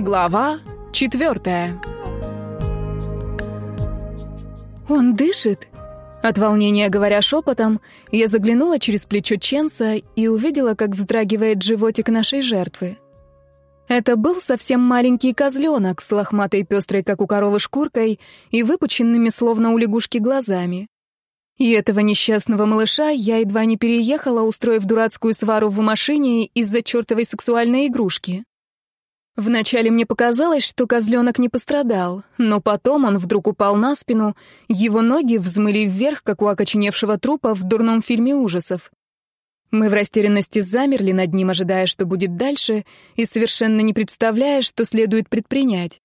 Глава четвертая. «Он дышит!» От волнения говоря шепотом, я заглянула через плечо Ченса и увидела, как вздрагивает животик нашей жертвы. Это был совсем маленький козленок с лохматой пестрой, как у коровы, шкуркой и выпученными, словно у лягушки, глазами. И этого несчастного малыша я едва не переехала, устроив дурацкую свару в машине из-за чертовой сексуальной игрушки. Вначале мне показалось, что козленок не пострадал, но потом он вдруг упал на спину, его ноги взмыли вверх, как у окоченевшего трупа в дурном фильме ужасов. Мы в растерянности замерли над ним, ожидая, что будет дальше, и совершенно не представляя, что следует предпринять.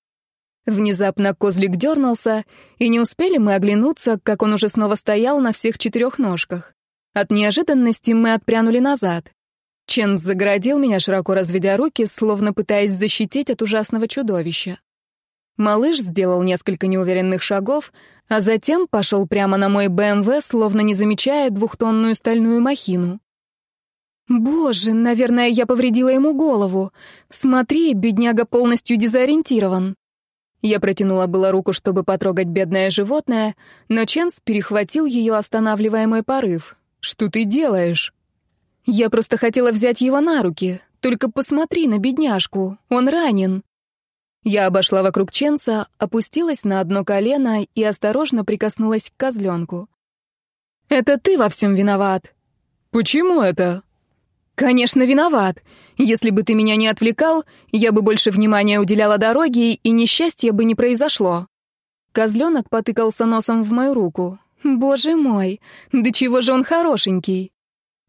Внезапно козлик дернулся, и не успели мы оглянуться, как он уже снова стоял на всех четырех ножках. От неожиданности мы отпрянули назад. Чен загородил меня, широко разведя руки, словно пытаясь защитить от ужасного чудовища. Малыш сделал несколько неуверенных шагов, а затем пошел прямо на мой БМВ, эм словно не замечая двухтонную стальную махину. «Боже, наверное, я повредила ему голову. Смотри, бедняга полностью дезориентирован». Я протянула было руку, чтобы потрогать бедное животное, но Ченс перехватил ее, останавливая мой порыв. «Что ты делаешь?» Я просто хотела взять его на руки. Только посмотри на бедняжку, он ранен». Я обошла вокруг Ченса, опустилась на одно колено и осторожно прикоснулась к козленку. «Это ты во всем виноват». «Почему это?» «Конечно, виноват. Если бы ты меня не отвлекал, я бы больше внимания уделяла дороге, и несчастье бы не произошло». Козленок потыкался носом в мою руку. «Боже мой, да чего же он хорошенький!»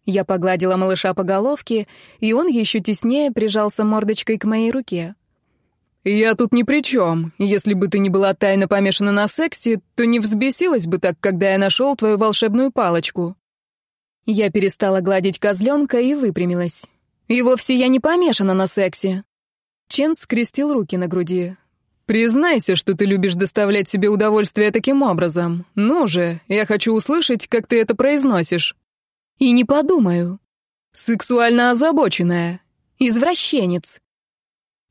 Я погладила малыша по головке, и он еще теснее прижался мордочкой к моей руке. «Я тут ни при чем. Если бы ты не была тайно помешана на сексе, то не взбесилась бы так, когда я нашел твою волшебную палочку». Я перестала гладить козленка и выпрямилась. «И вовсе я не помешана на сексе». Чен скрестил руки на груди. «Признайся, что ты любишь доставлять себе удовольствие таким образом. Ну же, я хочу услышать, как ты это произносишь». И не подумаю. Сексуально озабоченная. Извращенец.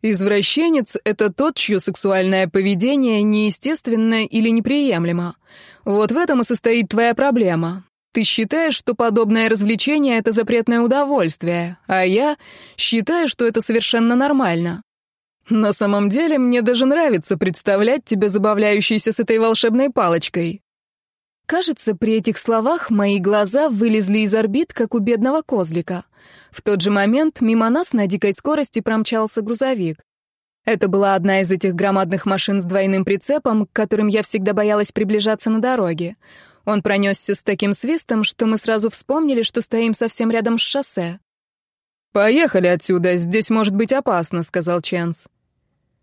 Извращенец — это тот, чье сексуальное поведение неестественно или неприемлемо. Вот в этом и состоит твоя проблема. Ты считаешь, что подобное развлечение — это запретное удовольствие, а я считаю, что это совершенно нормально. На самом деле, мне даже нравится представлять тебя забавляющейся с этой волшебной палочкой. Кажется, при этих словах мои глаза вылезли из орбит, как у бедного козлика. В тот же момент мимо нас на дикой скорости промчался грузовик. Это была одна из этих громадных машин с двойным прицепом, к которым я всегда боялась приближаться на дороге. Он пронесся с таким свистом, что мы сразу вспомнили, что стоим совсем рядом с шоссе. «Поехали отсюда, здесь может быть опасно», — сказал Ченс.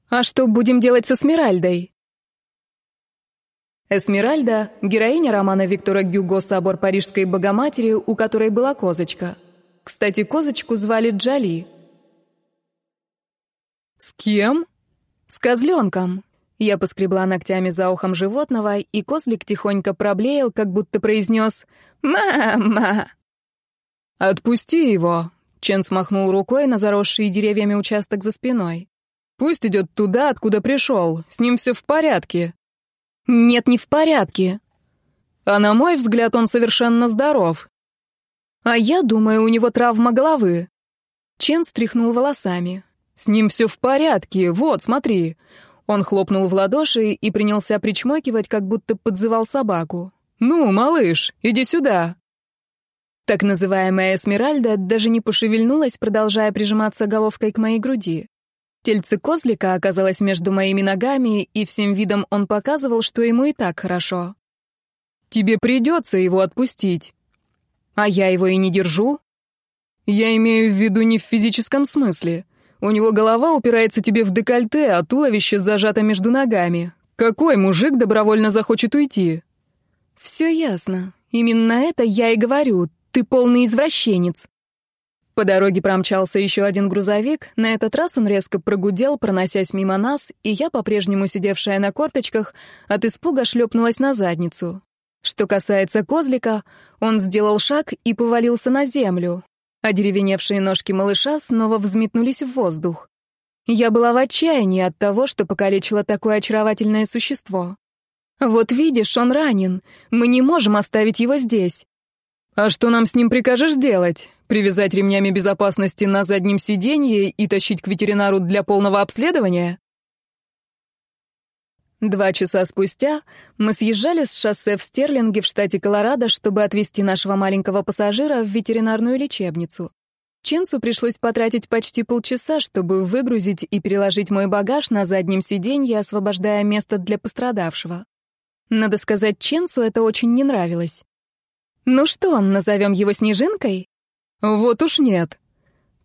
«А что будем делать со Смиральдой?» Эсмеральда — героиня романа Виктора Гюго «Собор Парижской Богоматери», у которой была козочка. Кстати, козочку звали Джали. «С кем?» «С козленком». Я поскребла ногтями за ухом животного, и козлик тихонько проблеял, как будто произнес «Мама!». «Отпусти его!» Чен смахнул рукой на заросшие деревьями участок за спиной. «Пусть идет туда, откуда пришел. С ним все в порядке». Нет, не в порядке. А на мой взгляд, он совершенно здоров. А я думаю, у него травма головы. Чен стряхнул волосами. С ним все в порядке, вот, смотри. Он хлопнул в ладоши и принялся причмокивать, как будто подзывал собаку. «Ну, малыш, иди сюда!» Так называемая Эсмеральда даже не пошевельнулась, продолжая прижиматься головкой к моей груди. Тельце козлика оказалось между моими ногами, и всем видом он показывал, что ему и так хорошо. «Тебе придется его отпустить». «А я его и не держу». «Я имею в виду не в физическом смысле. У него голова упирается тебе в декольте, а туловище зажато между ногами. Какой мужик добровольно захочет уйти?» «Все ясно. Именно это я и говорю. Ты полный извращенец». По дороге промчался еще один грузовик. На этот раз он резко прогудел, проносясь мимо нас, и я, по-прежнему сидевшая на корточках, от испуга шлепнулась на задницу. Что касается козлика, он сделал шаг и повалился на землю. Одеревеневшие ножки малыша снова взметнулись в воздух. Я была в отчаянии от того, что покалечила такое очаровательное существо. «Вот видишь, он ранен. Мы не можем оставить его здесь». «А что нам с ним прикажешь делать?» Привязать ремнями безопасности на заднем сиденье и тащить к ветеринару для полного обследования? Два часа спустя мы съезжали с шоссе в Стерлинге в штате Колорадо, чтобы отвезти нашего маленького пассажира в ветеринарную лечебницу. Ченсу пришлось потратить почти полчаса, чтобы выгрузить и переложить мой багаж на заднем сиденье, освобождая место для пострадавшего. Надо сказать, Ченсу это очень не нравилось. «Ну что, назовем его Снежинкой?» Вот уж нет.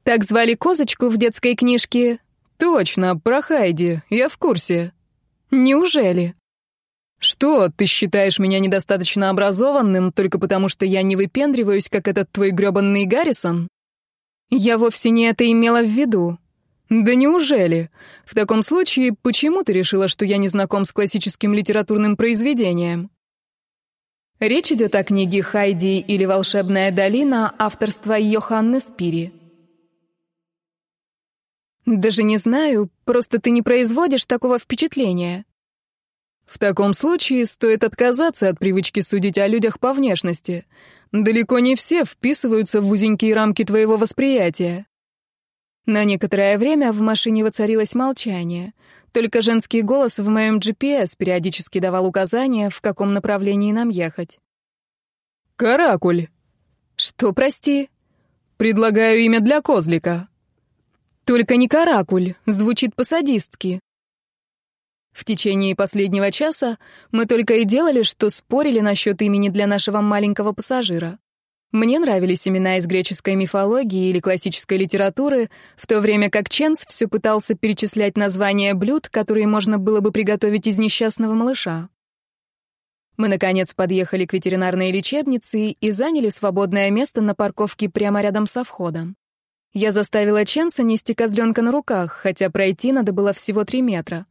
Так звали козочку в детской книжке. Точно, про Хайди, я в курсе. Неужели? Что, ты считаешь меня недостаточно образованным только потому, что я не выпендриваюсь, как этот твой грёбаный Гаррисон? Я вовсе не это имела в виду. Да неужели? В таком случае, почему ты решила, что я не знаком с классическим литературным произведением? Речь идет о книге «Хайди» или «Волшебная долина» авторства Йоханны Спири. «Даже не знаю, просто ты не производишь такого впечатления». В таком случае стоит отказаться от привычки судить о людях по внешности. Далеко не все вписываются в узенькие рамки твоего восприятия. На некоторое время в машине воцарилось молчание. Только женский голос в моем GPS периодически давал указания, в каком направлении нам ехать. «Каракуль!» «Что, прости?» «Предлагаю имя для козлика». «Только не каракуль!» Звучит по-садистски. В течение последнего часа мы только и делали, что спорили насчет имени для нашего маленького пассажира. Мне нравились имена из греческой мифологии или классической литературы, в то время как Ченс все пытался перечислять названия блюд, которые можно было бы приготовить из несчастного малыша. Мы, наконец, подъехали к ветеринарной лечебнице и заняли свободное место на парковке прямо рядом со входом. Я заставила Ченса нести козленка на руках, хотя пройти надо было всего три метра.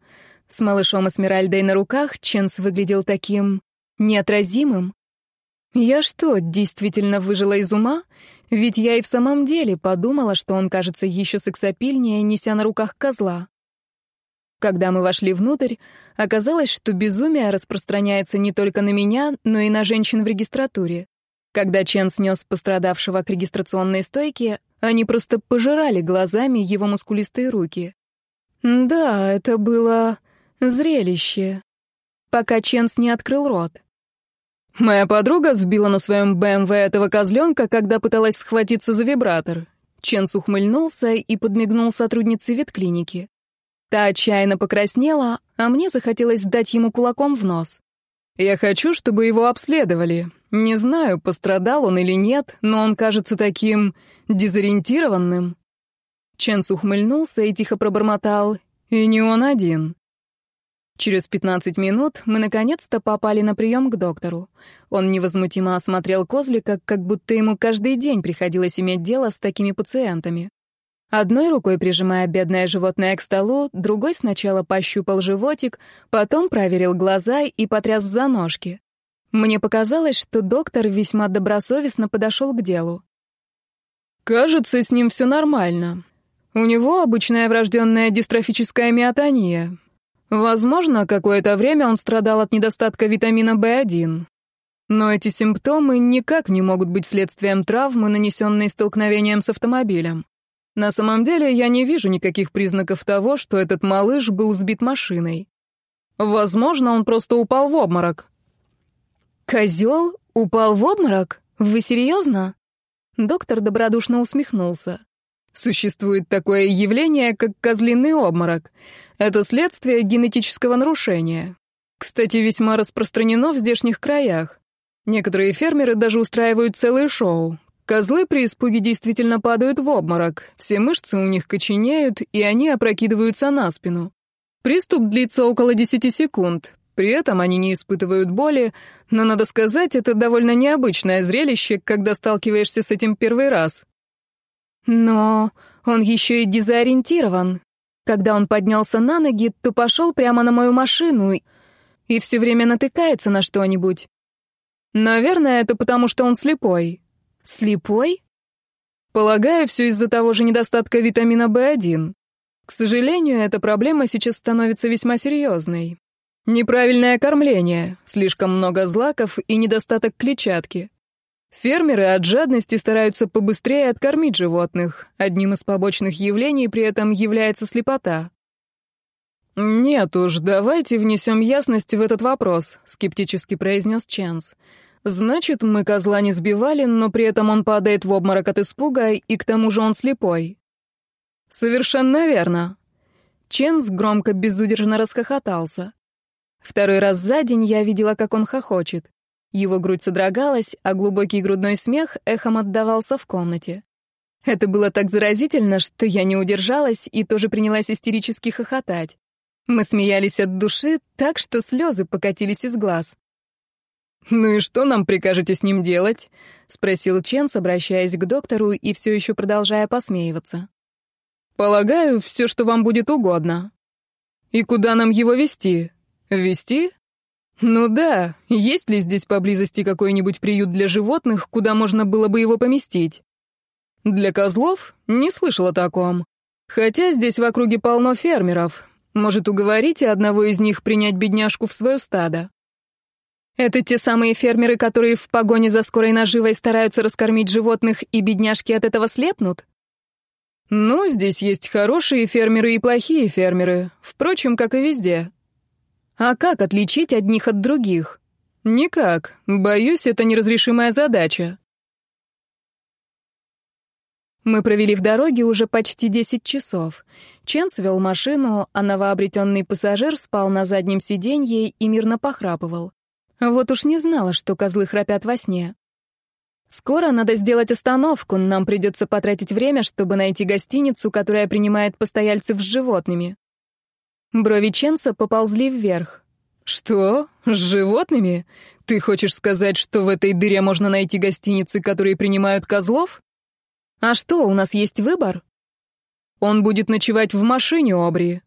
С малышом Эсмеральдой на руках Ченс выглядел таким неотразимым, я что, действительно выжила из ума? Ведь я и в самом деле подумала, что он кажется еще сексапильнее, неся на руках козла. Когда мы вошли внутрь, оказалось, что безумие распространяется не только на меня, но и на женщин в регистратуре. Когда Чен снес пострадавшего к регистрационной стойке, они просто пожирали глазами его мускулистые руки. Да, это было зрелище. Пока Ченс не открыл рот — Моя подруга сбила на своем БМВ эм этого козленка, когда пыталась схватиться за вибратор. Ченс ухмыльнулся и подмигнул сотруднице ветклиники. Та отчаянно покраснела, а мне захотелось дать ему кулаком в нос. «Я хочу, чтобы его обследовали. Не знаю, пострадал он или нет, но он кажется таким... дезориентированным». Ченс ухмыльнулся и тихо пробормотал. «И не он один». Через 15 минут мы наконец-то попали на прием к доктору. Он невозмутимо осмотрел козлика, как будто ему каждый день приходилось иметь дело с такими пациентами. Одной рукой прижимая бедное животное к столу, другой сначала пощупал животик, потом проверил глаза и потряс за ножки. Мне показалось, что доктор весьма добросовестно подошел к делу. «Кажется, с ним все нормально. У него обычная врожденная дистрофическая миотония. Возможно, какое-то время он страдал от недостатка витамина В1. Но эти симптомы никак не могут быть следствием травмы, нанесенной столкновением с автомобилем. На самом деле я не вижу никаких признаков того, что этот малыш был сбит машиной. Возможно, он просто упал в обморок. «Козел упал в обморок? Вы серьезно?» Доктор добродушно усмехнулся. Существует такое явление, как козлиный обморок. Это следствие генетического нарушения. Кстати, весьма распространено в здешних краях. Некоторые фермеры даже устраивают целые шоу. Козлы при испуге действительно падают в обморок, все мышцы у них коченеют, и они опрокидываются на спину. Приступ длится около 10 секунд. При этом они не испытывают боли, но, надо сказать, это довольно необычное зрелище, когда сталкиваешься с этим первый раз. Но он еще и дезориентирован. Когда он поднялся на ноги, то пошел прямо на мою машину и, и все время натыкается на что-нибудь. Наверное, это потому, что он слепой. Слепой? Полагаю, все из-за того же недостатка витамина В1. К сожалению, эта проблема сейчас становится весьма серьезной. Неправильное кормление, слишком много злаков и недостаток клетчатки. Фермеры от жадности стараются побыстрее откормить животных. Одним из побочных явлений при этом является слепота. «Нет уж, давайте внесем ясность в этот вопрос», — скептически произнес Ченс. «Значит, мы козла не сбивали, но при этом он падает в обморок от испуга, и к тому же он слепой». «Совершенно верно». Ченс громко безудержно расхохотался. Второй раз за день я видела, как он хохочет. Его грудь содрогалась, а глубокий грудной смех эхом отдавался в комнате. Это было так заразительно, что я не удержалась и тоже принялась истерически хохотать. Мы смеялись от души так, что слезы покатились из глаз. «Ну и что нам прикажете с ним делать?» — спросил Ченс, обращаясь к доктору и все еще продолжая посмеиваться. «Полагаю, все, что вам будет угодно». «И куда нам его вести? Вести? «Ну да, есть ли здесь поблизости какой-нибудь приют для животных, куда можно было бы его поместить?» «Для козлов? Не слышал о таком. Хотя здесь в округе полно фермеров. Может, уговорите одного из них принять бедняжку в свое стадо?» «Это те самые фермеры, которые в погоне за скорой наживой стараются раскормить животных, и бедняжки от этого слепнут?» «Ну, здесь есть хорошие фермеры и плохие фермеры. Впрочем, как и везде», а как отличить одних от других? Никак. Боюсь, это неразрешимая задача. Мы провели в дороге уже почти 10 часов. Ченс вел машину, а новообретенный пассажир спал на заднем сиденье и мирно похрапывал. Вот уж не знала, что козлы храпят во сне. Скоро надо сделать остановку, нам придется потратить время, чтобы найти гостиницу, которая принимает постояльцев с животными. Брови Ченса поползли вверх. «Что? С животными? Ты хочешь сказать, что в этой дыре можно найти гостиницы, которые принимают козлов? А что, у нас есть выбор?» «Он будет ночевать в машине, Обри».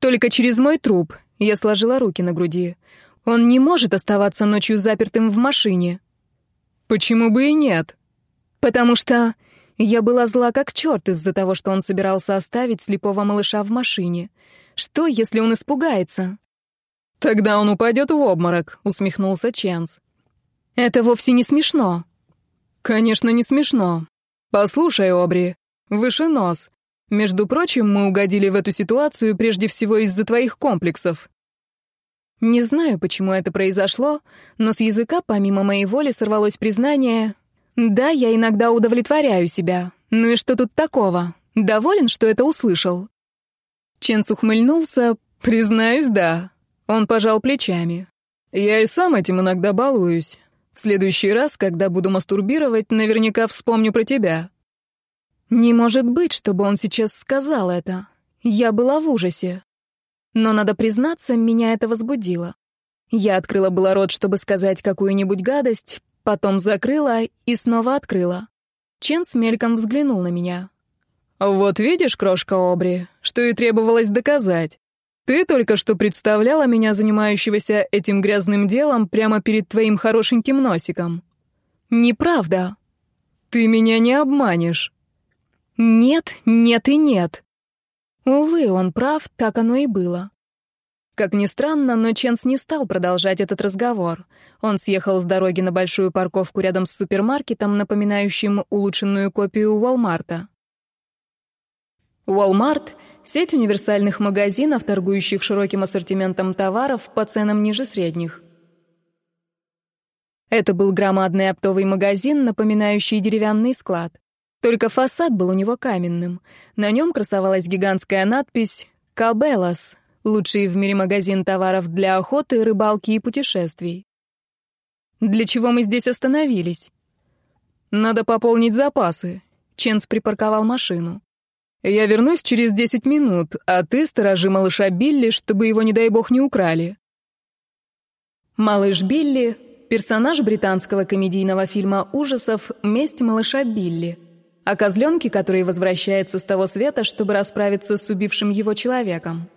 «Только через мой труп», — я сложила руки на груди. «Он не может оставаться ночью запертым в машине». «Почему бы и нет?» «Потому что...» Я была зла как черт из-за того, что он собирался оставить слепого малыша в машине — что, если он испугается? Тогда он упадет в обморок, усмехнулся Ченс. Это вовсе не смешно. Конечно, не смешно. Послушай, Обри, выше нос. Между прочим, мы угодили в эту ситуацию прежде всего из-за твоих комплексов. Не знаю, почему это произошло, но с языка помимо моей воли сорвалось признание «Да, я иногда удовлетворяю себя. Ну и что тут такого? Доволен, что это услышал? Ченс ухмыльнулся. «Признаюсь, да». Он пожал плечами. «Я и сам этим иногда балуюсь. В следующий раз, когда буду мастурбировать, наверняка вспомню про тебя». Не может быть, чтобы он сейчас сказал это. Я была в ужасе. Но, надо признаться, меня это возбудило. Я открыла было рот, чтобы сказать какую-нибудь гадость, потом закрыла и снова открыла. Чен с мельком взглянул на меня. «Вот видишь, крошка Обри, что и требовалось доказать. Ты только что представляла меня, занимающегося этим грязным делом, прямо перед твоим хорошеньким носиком». «Неправда». «Ты меня не обманешь». «Нет, нет и нет». Увы, он прав, так оно и было. Как ни странно, но Ченс не стал продолжать этот разговор. Он съехал с дороги на большую парковку рядом с супермаркетом, напоминающим улучшенную копию Уолмарта. Walmart – сеть универсальных магазинов, торгующих широким ассортиментом товаров по ценам ниже средних. Это был громадный оптовый магазин, напоминающий деревянный склад. Только фасад был у него каменным. На нем красовалась гигантская надпись «Кабелас» — лучший в мире магазин товаров для охоты, рыбалки и путешествий. «Для чего мы здесь остановились?» «Надо пополнить запасы», — Ченс припарковал машину. Я вернусь через 10 минут, а ты сторожи малыша Билли, чтобы его, не дай бог, не украли. Малыш Билли — персонаж британского комедийного фильма ужасов «Месть малыша Билли», о козленке, который возвращается с того света, чтобы расправиться с убившим его человеком.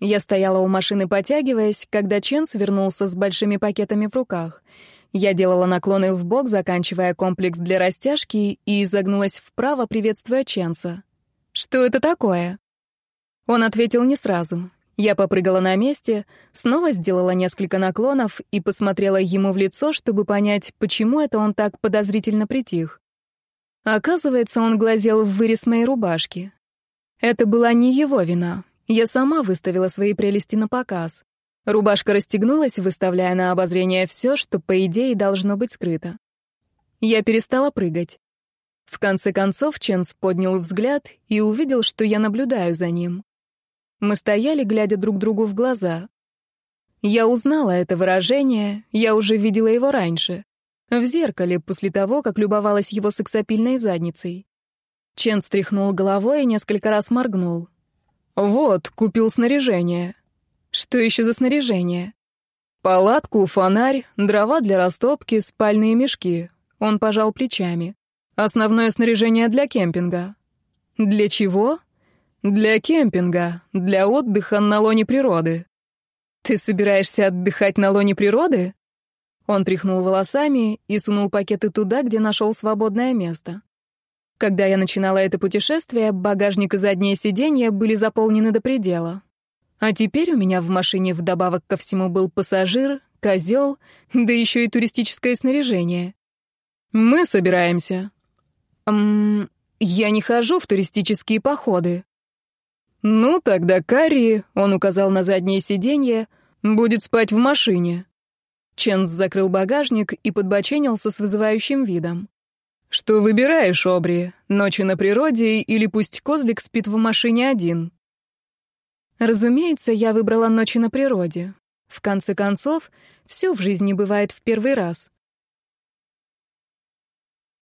Я стояла у машины, потягиваясь, когда Ченс вернулся с большими пакетами в руках — я делала наклоны в бок, заканчивая комплекс для растяжки, и изогнулась вправо, приветствуя Ченса. «Что это такое?» Он ответил не сразу. Я попрыгала на месте, снова сделала несколько наклонов и посмотрела ему в лицо, чтобы понять, почему это он так подозрительно притих. Оказывается, он глазел в вырез моей рубашки. Это была не его вина. Я сама выставила свои прелести на показ. Рубашка расстегнулась, выставляя на обозрение все, что, по идее, должно быть скрыто. Я перестала прыгать. В конце концов Ченс поднял взгляд и увидел, что я наблюдаю за ним. Мы стояли, глядя друг другу в глаза. Я узнала это выражение, я уже видела его раньше. В зеркале, после того, как любовалась его сексапильной задницей. Ченс стряхнул головой и несколько раз моргнул. «Вот, купил снаряжение», что еще за снаряжение? Палатку, фонарь, дрова для растопки, спальные мешки. Он пожал плечами. Основное снаряжение для кемпинга. Для чего? Для кемпинга, для отдыха на лоне природы. Ты собираешься отдыхать на лоне природы? Он тряхнул волосами и сунул пакеты туда, где нашел свободное место. Когда я начинала это путешествие, багажник и заднее сиденье были заполнены до предела. А теперь у меня в машине вдобавок ко всему был пассажир, козел, да еще и туристическое снаряжение. Мы собираемся. М я не хожу в туристические походы. Ну, тогда Карри, он указал на заднее сиденье, будет спать в машине. Ченс закрыл багажник и подбоченился с вызывающим видом. Что выбираешь, Обри, ночи на природе или пусть козлик спит в машине один? Разумеется, я выбрала ночи на природе. В конце концов, все в жизни бывает в первый раз.